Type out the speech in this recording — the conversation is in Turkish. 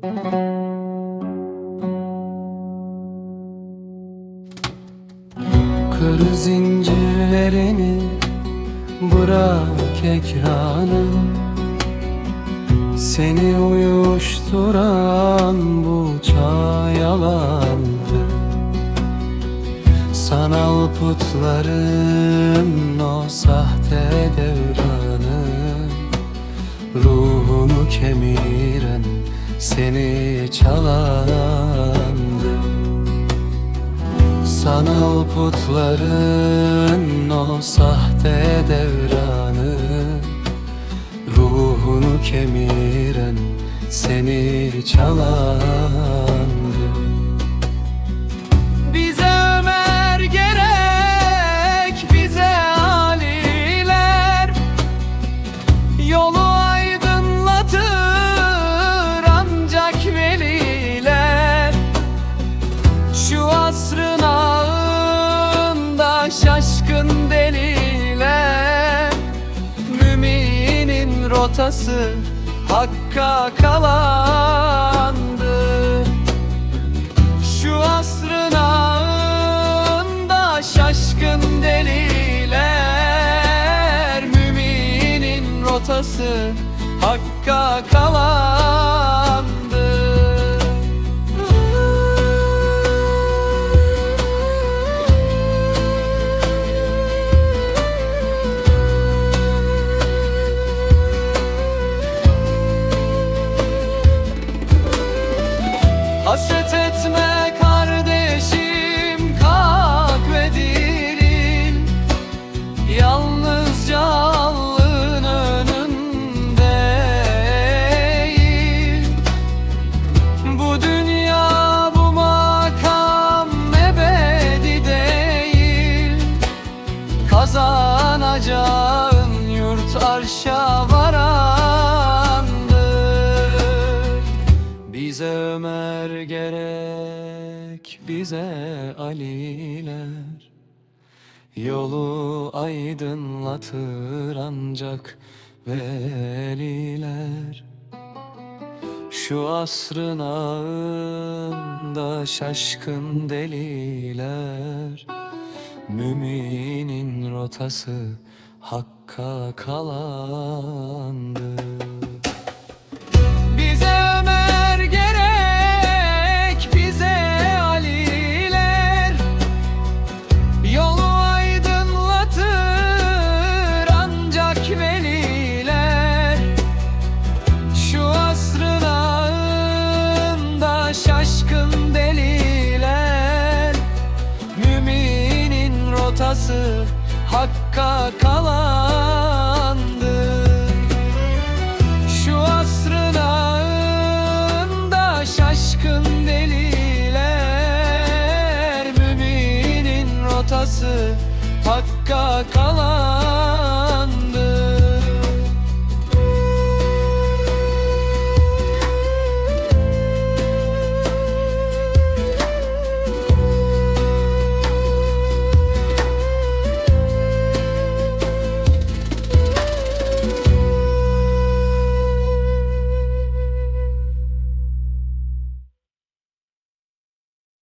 Kır zincirlerini bırak ekranı. Seni uyuşturan bu çağ yalandı. Sanal putların o sahte devranı. Ruhumu kemiren seni çalandı Sanal putların o sahte devranı Ruhunu kemiren seni çalandı rotası hakka kalandı. Şu asrın ağında şaşkın deliler Müminin rotası hakka kalandı Kazanacağın yurt arşa varandır. Bize Ömer gerek, bize Aliler. Yolu aydınlatır ancak veliler. Şu asrın ağında şaşkın deliler Müminin rotası hakka kalandı. Bize Rotası hakka kalandı. Şu asrın ağında şaşkın deliler Müminin rotası hakka kalan